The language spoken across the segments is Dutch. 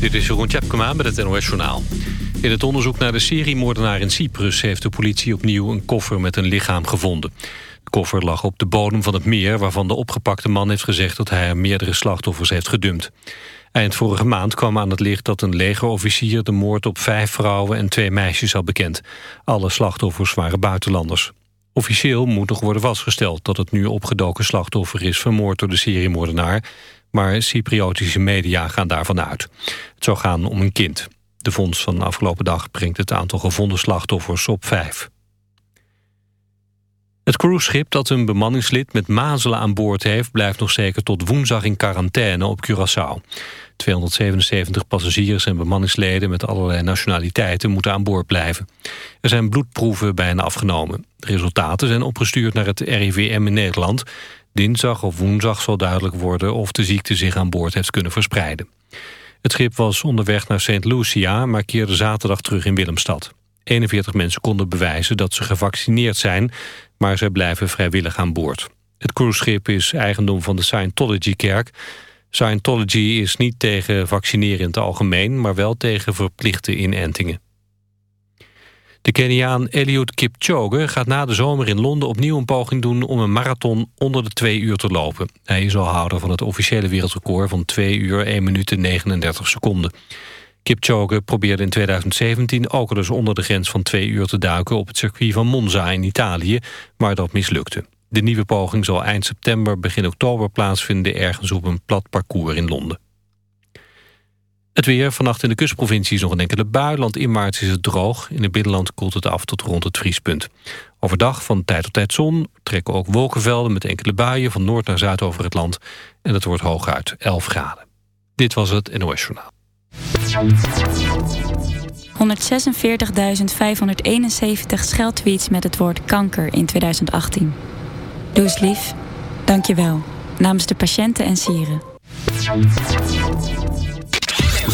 Dit is Jeroen Tjepkema met het NOS Journaal. In het onderzoek naar de seriemoordenaar in Cyprus... heeft de politie opnieuw een koffer met een lichaam gevonden. De koffer lag op de bodem van het meer... waarvan de opgepakte man heeft gezegd dat hij er meerdere slachtoffers heeft gedumpt. Eind vorige maand kwam aan het licht dat een legerofficier... de moord op vijf vrouwen en twee meisjes had bekend. Alle slachtoffers waren buitenlanders. Officieel moet nog worden vastgesteld dat het nu opgedoken slachtoffer is vermoord door de seriemoordenaar, maar Cypriotische media gaan daarvan uit. Het zou gaan om een kind. De vondst van de afgelopen dag brengt het aantal gevonden slachtoffers op vijf. Het cruiseschip dat een bemanningslid met mazelen aan boord heeft... blijft nog zeker tot woensdag in quarantaine op Curaçao. 277 passagiers en bemanningsleden met allerlei nationaliteiten moeten aan boord blijven. Er zijn bloedproeven bij hen afgenomen. De resultaten zijn opgestuurd naar het RIVM in Nederland. Dinsdag of woensdag zal duidelijk worden of de ziekte zich aan boord heeft kunnen verspreiden. Het schip was onderweg naar St. Lucia, maar keerde zaterdag terug in Willemstad. 41 mensen konden bewijzen dat ze gevaccineerd zijn, maar zij blijven vrijwillig aan boord. Het cruiseschip is eigendom van de Scientology-kerk. Scientology is niet tegen vaccineren in het algemeen... maar wel tegen verplichte inentingen. De Keniaan Eliud Kipchoge gaat na de zomer in Londen opnieuw een poging doen... om een marathon onder de twee uur te lopen. Hij is al houder van het officiële wereldrecord van 2 uur 1 minuut en 39 seconden. Kipchoge probeerde in 2017 ook dus onder de grens van 2 uur te duiken... op het circuit van Monza in Italië, maar dat mislukte. De nieuwe poging zal eind september, begin oktober plaatsvinden... ergens op een plat parcours in Londen. Het weer, vannacht in de kustprovincies nog een enkele bui. Land in maart is het droog. In het binnenland koelt het af tot rond het vriespunt. Overdag van tijd tot tijd zon. Trekken ook wolkenvelden met enkele buien van noord naar zuid over het land. En het wordt hooguit 11 graden. Dit was het NOS Journaal. 146.571 scheldtweets met het woord kanker in 2018. Doe eens lief. Dank je wel. Namens de patiënten en sieren.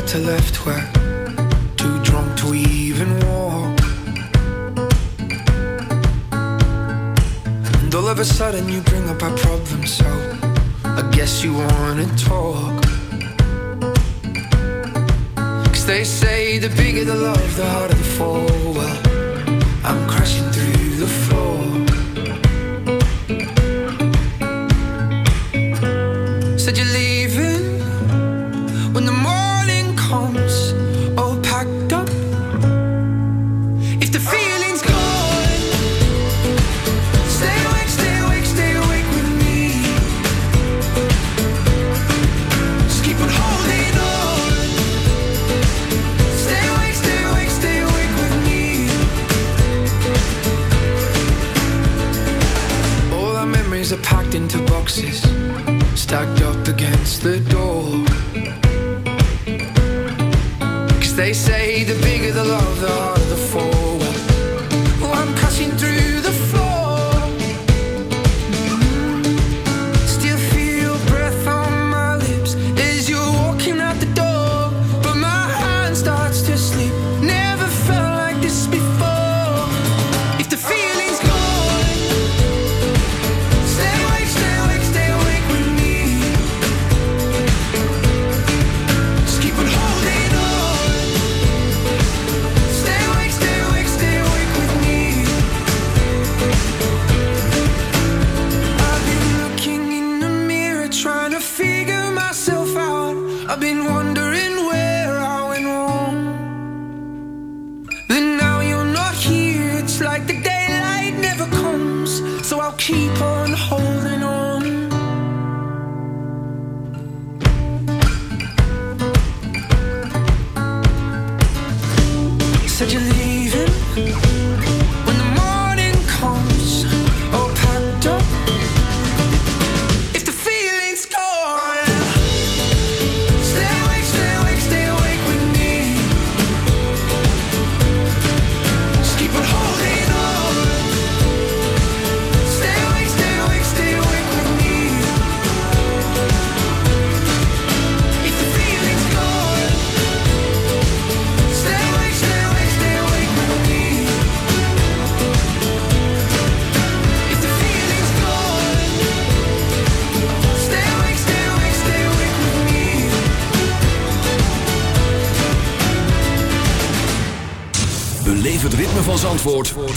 right to left, we're too drunk to even walk. And all of a sudden, you bring up our problem, so I guess you wanna talk. Cause they say the bigger the love, the harder the fall. Well,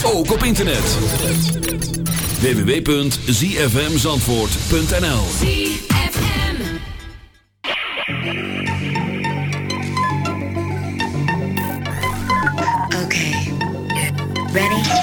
ook op internet. www.zfmzandvoort.nl Okay. Ready?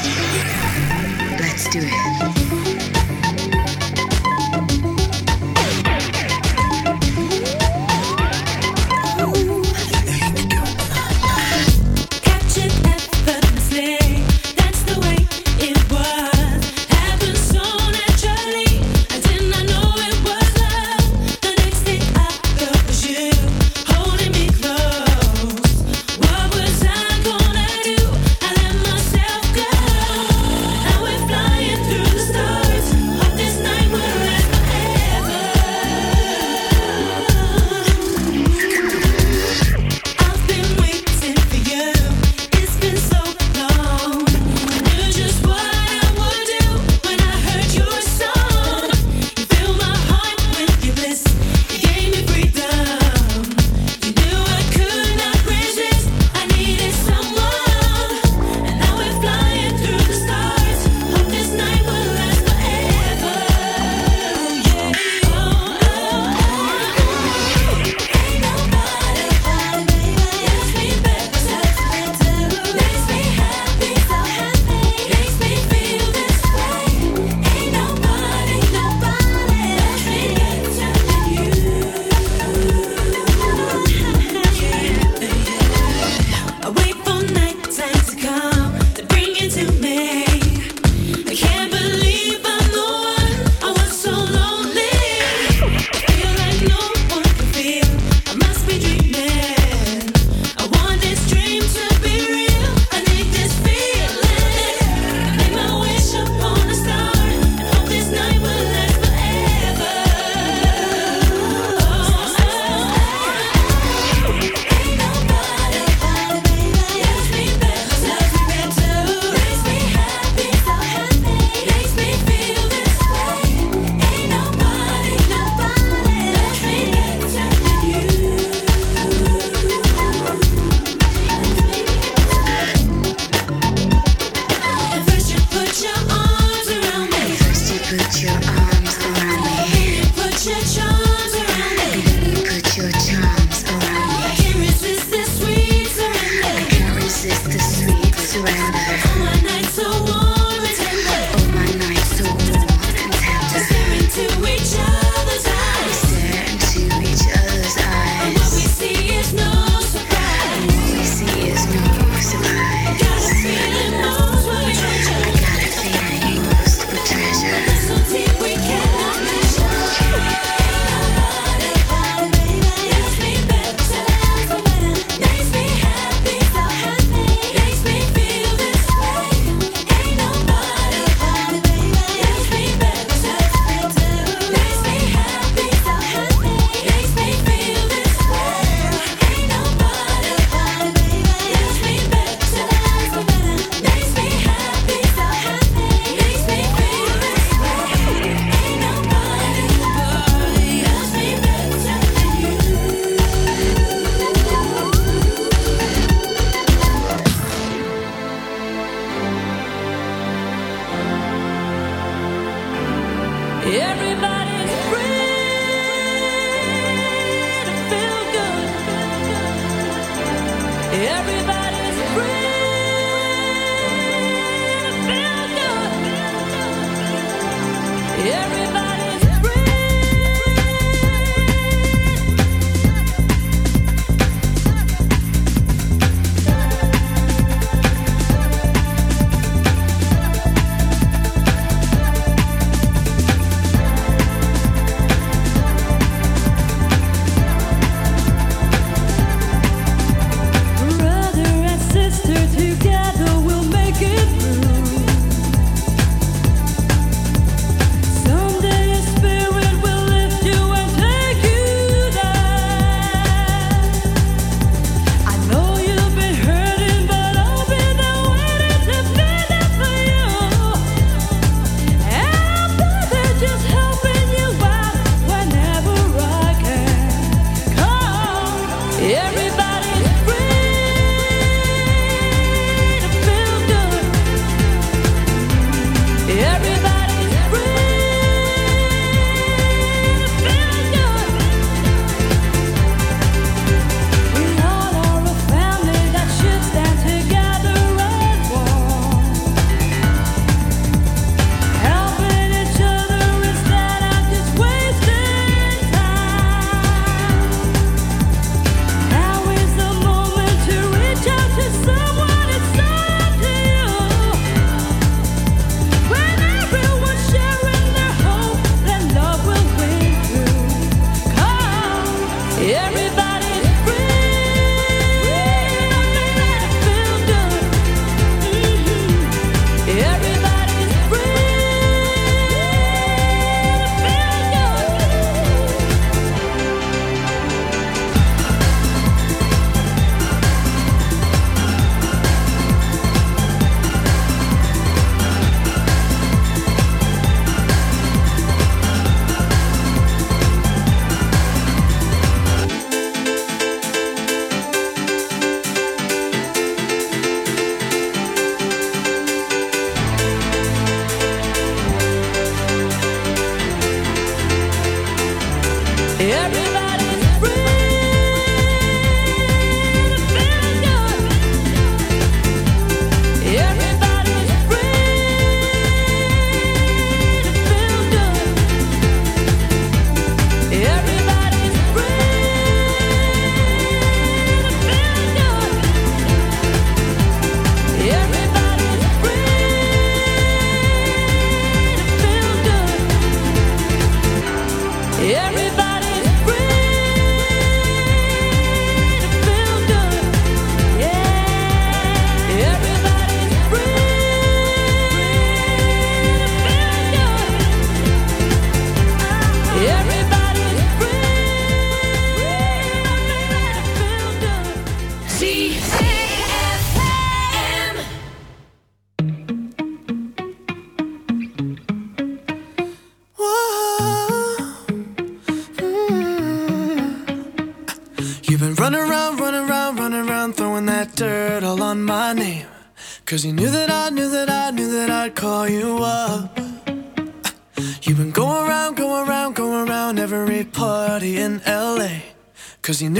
Cause you knew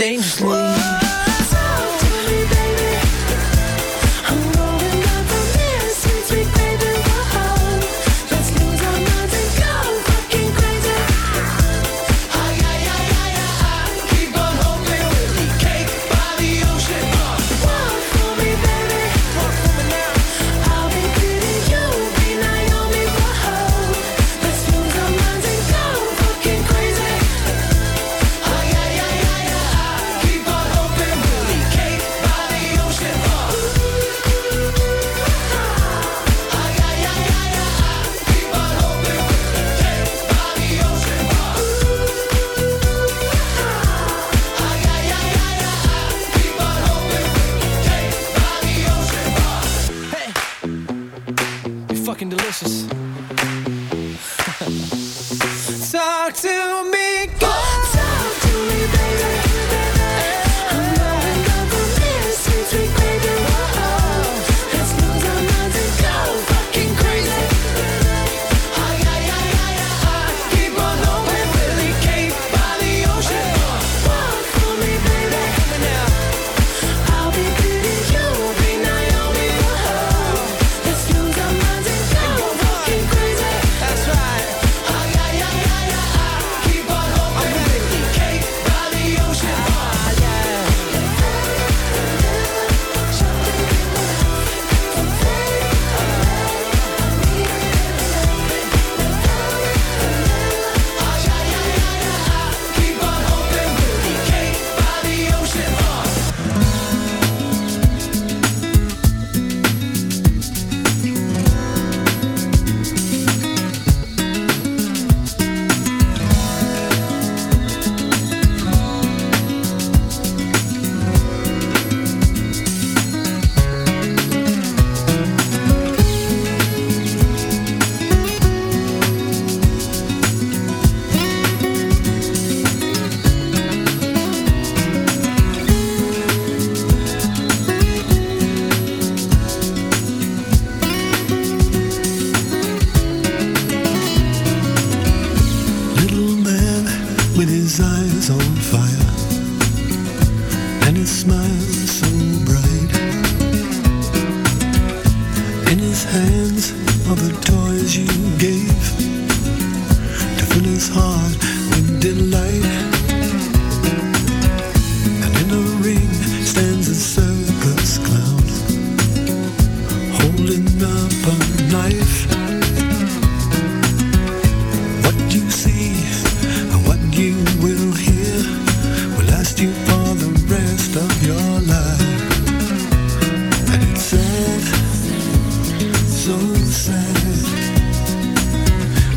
entende.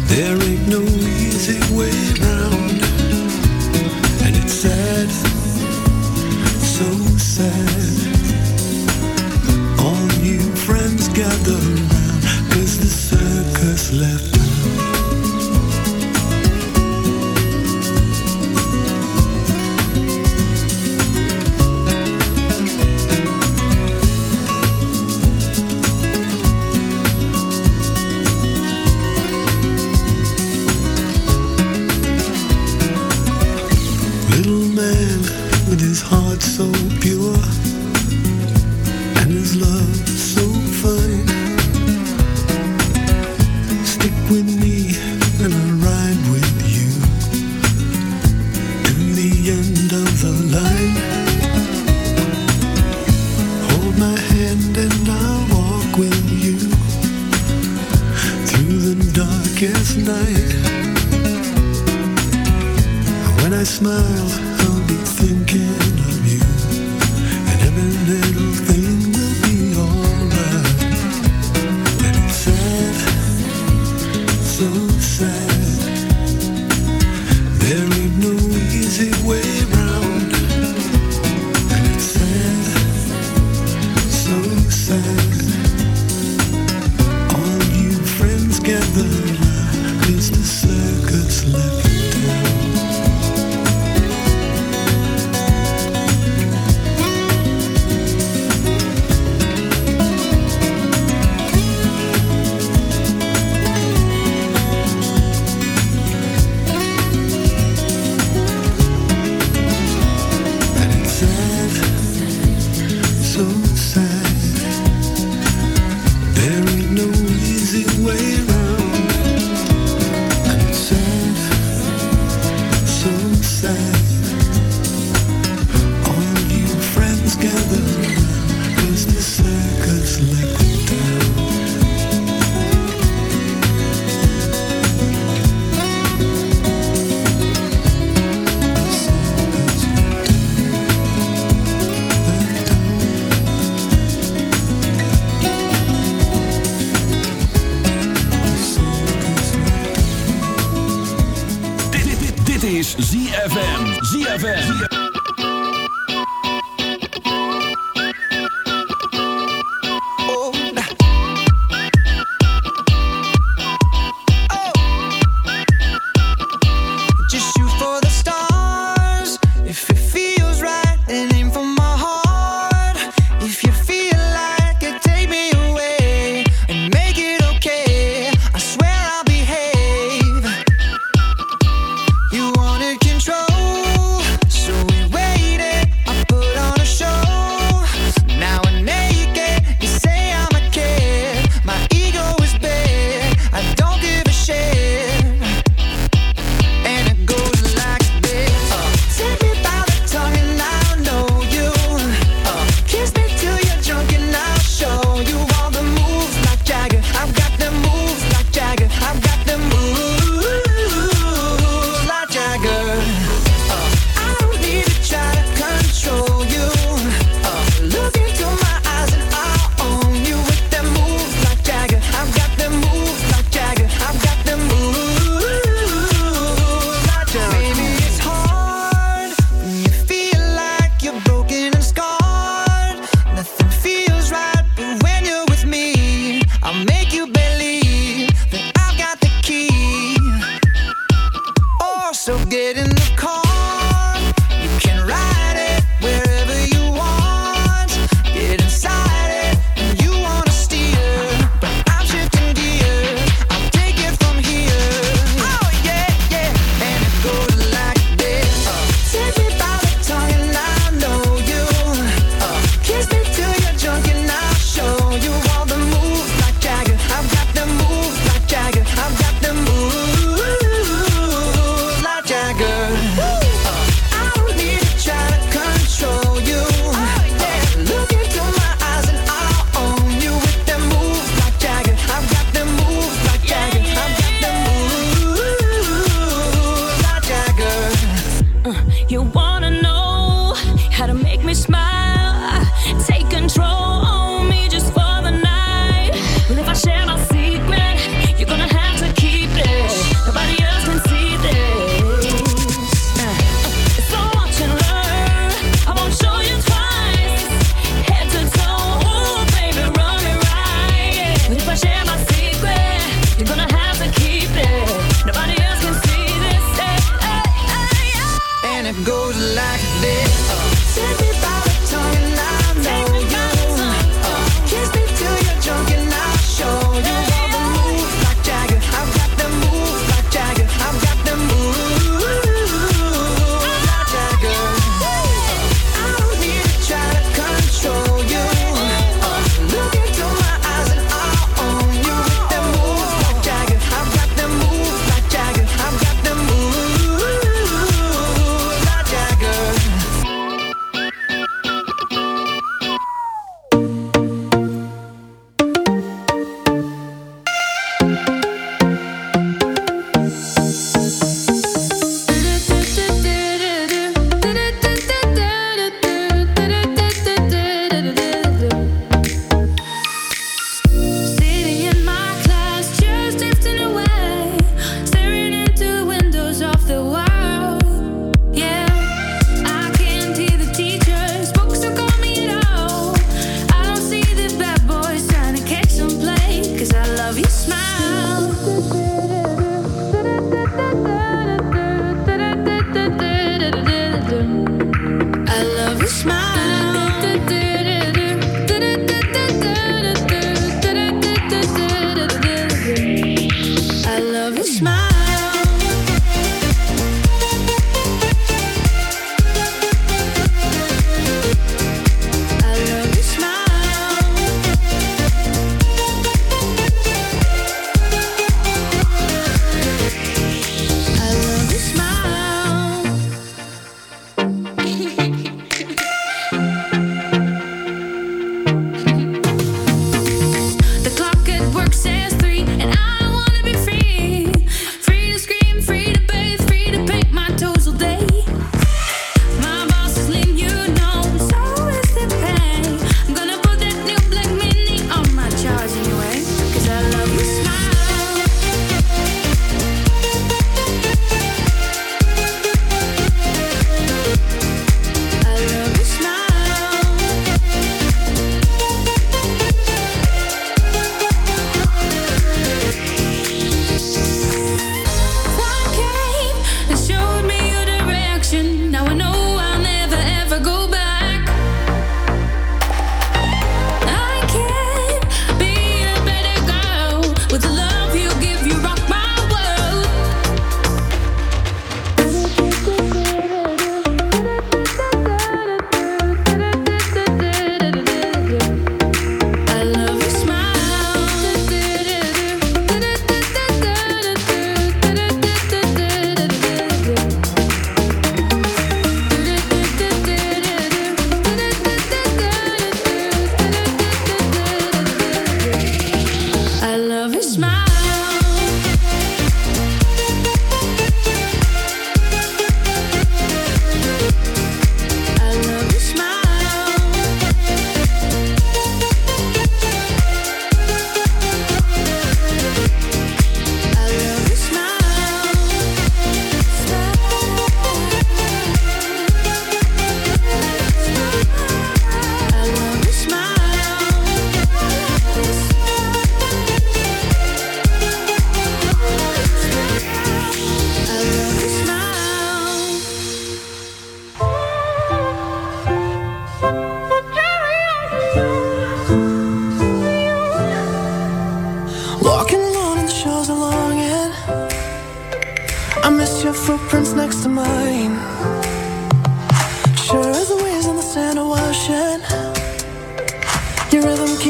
There ain't no easy way and it's sad, so sad.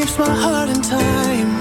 Keeps my heart in time.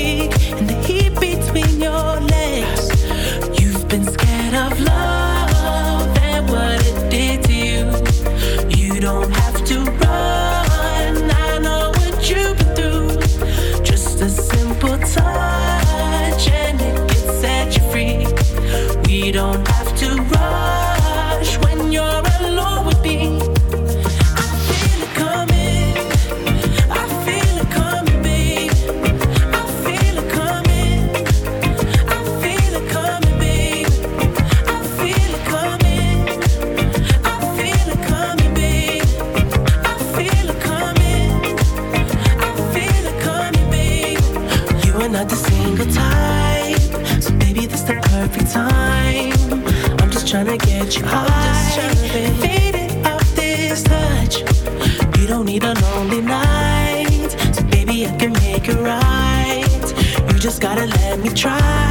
gotta let me try.